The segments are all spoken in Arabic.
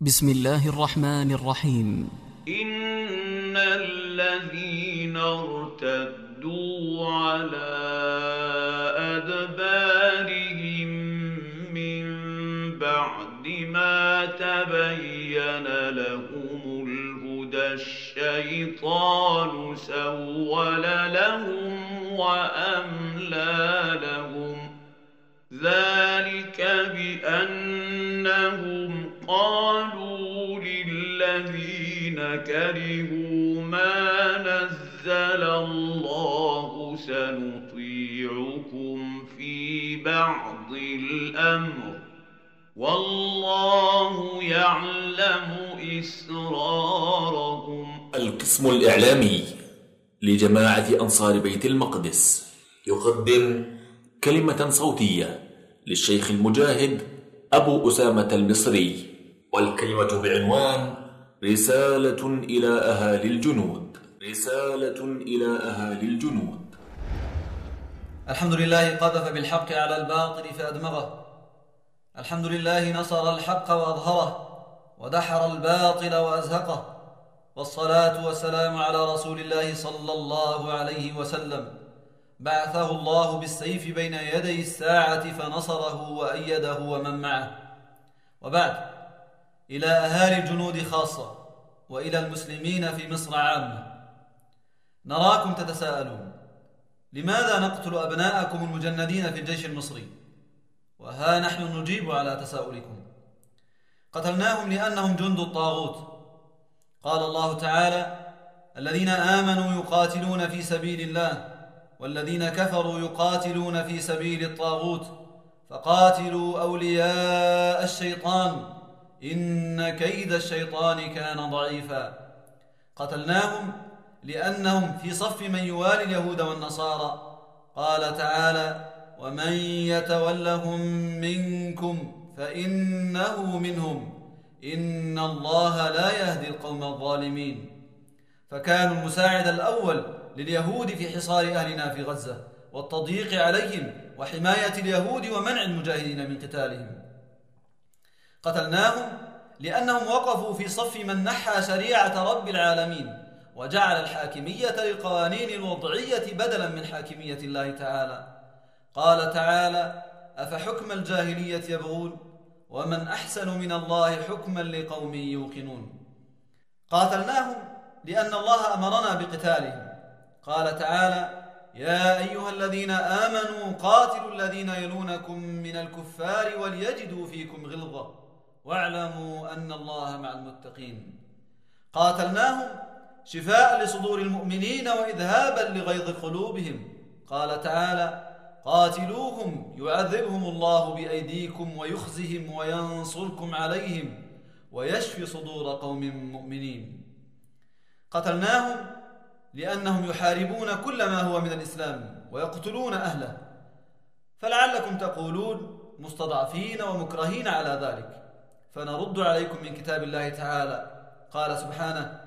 بسم الله الرحمن الرحيم. إن الذين ارتدوا على أدبارهم من بعد ما تبين لهم الهدى الشيطان سول لهم وأملى لهم. ذلك بأنهم كرهوا ما نزل الله سنطيعكم في بعض الأمر. والله يعلم إسرارهم. القسم الإعلامي لجماعة أنصار بيت المقدس يقدم كلمة صوتية للشيخ المجاهد أبو أسامة المصري. والكلمة بعنوان رسالة إلى أهالي الجنود. رسالة إلى أهالي الجنود. الحمد لله قذف بالحق على الباطل فأدمغه الحمد لله نصر الحق وأظهره ودحر الباطل وأزهقه. والصلاة والسلام على رسول الله صلى الله عليه وسلم. بعثه الله بالسيف بين يدي الساعة فنصره وأيده ومن معه. وبعد إلى أهالي الجنود خاصة وإلى المسلمين في مصر عامة. نراكم تتساءلون لماذا نقتل أبناءكم المجندين في الجيش المصري؟ وها نحن نجيب على تساؤلكم. قتلناهم لأنهم جند الطاغوت. قال الله تعالى الذين آمنوا يقاتلون في سبيل الله والذين كفروا يقاتلون في سبيل الطاغوت. فقاتلوا أولياء الشيطان. إن كيد الشيطان كان ضعيفا. قتلناهم لأنهم في صف من يوالي اليهود والنصارى. قال تعالى ومن يتولهم منكم فإنه منهم. إن الله لا يهدي القوم الظالمين. فكانوا المساعد الأول لليهود في حصار أهلنا في غزة والتضييق عليهم وحماية اليهود ومنع المجاهدين من قتالهم. قتلناهم لأنهم وقفوا في صف من نحى شريعة رب العالمين وجعل الحاكمية للقوانين الوضعية بدلا من حاكمية الله تعالى. قال تعالى أفحكم الجاهلية يبغون؟ ومن أحسن من الله حكما لقوم يوقنون. قاتلناهم لأن الله أمرنا بقتالهم. قال تعالى يا أيها الذين آمنوا قاتلوا الذين يلونكم من الكفار وليجدوا فيكم غلظة. واعلموا أن الله مع المتقين. قاتلناهم شفاء لصدور المؤمنين وإذهابا لغيظ قلوبهم. قال تعالى قاتلوهم يعذبهم الله بأيديكم ويخزهم وينصركم عليهم ويشفي صدور قوم مؤمنين. قتلناهم لأنهم يحاربون كل ما هو من الإسلام ويقتلون أهله. فلعلكم تقولون مستضعفين ومكرهين على ذلك. فنرد عليكم من كتاب الله تعالى. قال سبحانه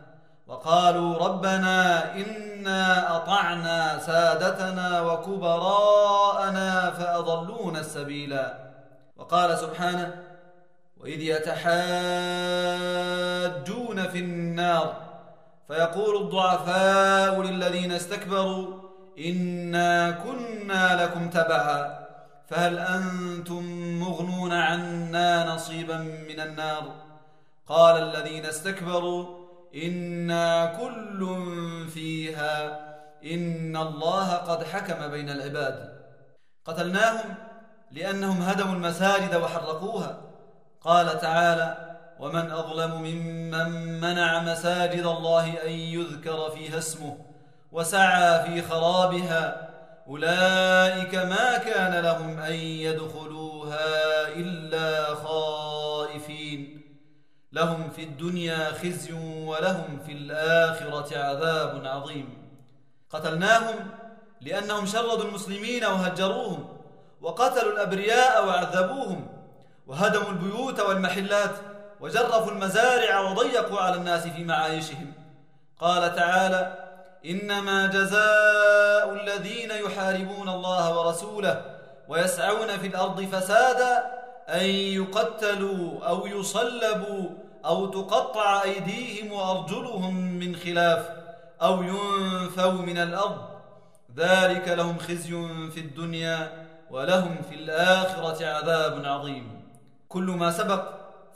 وقالوا ربنا إنا أطعنا سادتنا وكبراءنا فأضلونا السبيلا. وقال سبحانه وإذ يتحاجون في النار فيقول الضعفاء للذين استكبروا إنا كنا لكم تبعا. فهل أنتم مغنون عنا نصيبا من النار؟ قال الذين استكبروا إنا كل فيها إن الله قد حكم بين العباد. قتلناهم لأنهم هدموا المساجد وحرقوها. قال تعالى ومن أظلم ممن منع مساجد الله أن يذكر فيها اسمه وسعى في خرابها أولئك ما كان لهم أن يدخلوها إلا خائفين. لهم في الدنيا خزي ولهم في الآخرة عذاب عظيم. قتلناهم لأنهم شردوا المسلمين وهجروهم وقتلوا الأبرياء وعذبوهم وهدموا البيوت والمحلات وجرفوا المزارع وضيقوا على الناس في معايشهم. قال تعالى إنما جزاء الذين يحاربون الله ورسوله ويسعون في الأرض فسادا أن يقتلوا أو يصلبوا أو تقطع أيديهم وأرجلهم من خلاف أو ينفوا من الأرض. ذلك لهم خزي في الدنيا ولهم في الآخرة عذاب عظيم. كل ما سبق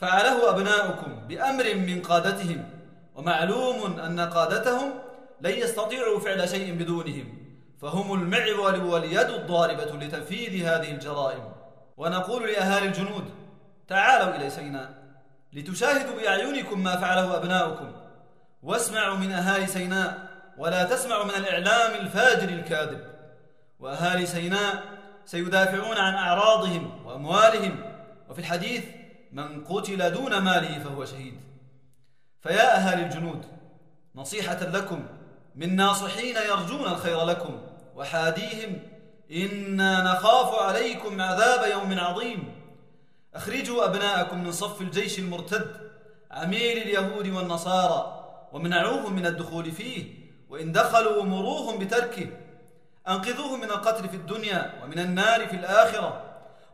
فعله أبناؤكم بأمر من قادتهم ومعلوم أن قادتهم لن يستطيعوا فعل شيء بدونهم فهم المعول واليد الضاربة لتنفيذ هذه الجرائم. ونقول لأهالي الجنود تعالوا إلى سيناء لتشاهدوا بأعينكم ما فعله أبناؤكم. واسمعوا من أهالي سيناء ولا تسمعوا من الإعلام الفاجر الكاذب. وأهالي سيناء سيدافعون عن أعراضهم وأموالهم وفي الحديث من قتل دون ماله فهو شهيد. فيا أهالي الجنود نصيحة لكم من ناصحين يرجون الخير لكم وحاديهم إنا نخاف عليكم عذاب يوم عظيم. أخرجوا أبناءكم من صف الجيش المرتد عميل اليهود والنصارى ومنعوهم من الدخول فيه وإن دخلوا مروهم بتركه. أنقذوهم من القتل في الدنيا ومن النار في الآخرة.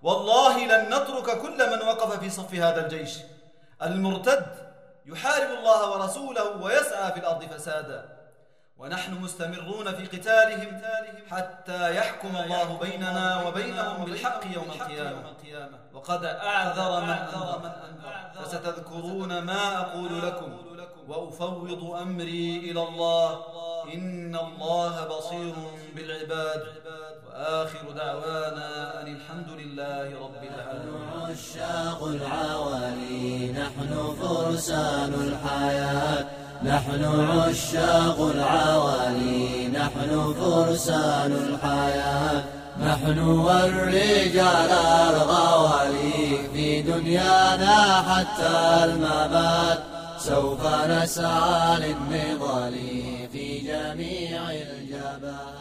والله لن نترك كل من وقف في صف هذا الجيش. المرتد يحارب الله ورسوله ويسعى في الأرض فسادا. ونحن مستمرون في قتالهم حتى يحكم الله بيننا وبينهم بالحق يوم القيامة. وقد أعذر من أنذر. فستذكرون ما أقول لكم. وأفوض أمري إلى الله. إن الله بصير بالعباد. وآخر دعوانا أن الحمد لله رب العالمين. عشاق العوالي نحن فرسان الحياة. نحن عشاق العوالي نحن فرسان الحياة. نحن والرجال الغوالي في دنيانا حتى الممات. سوف نسعى للنضال في جميع الجبهات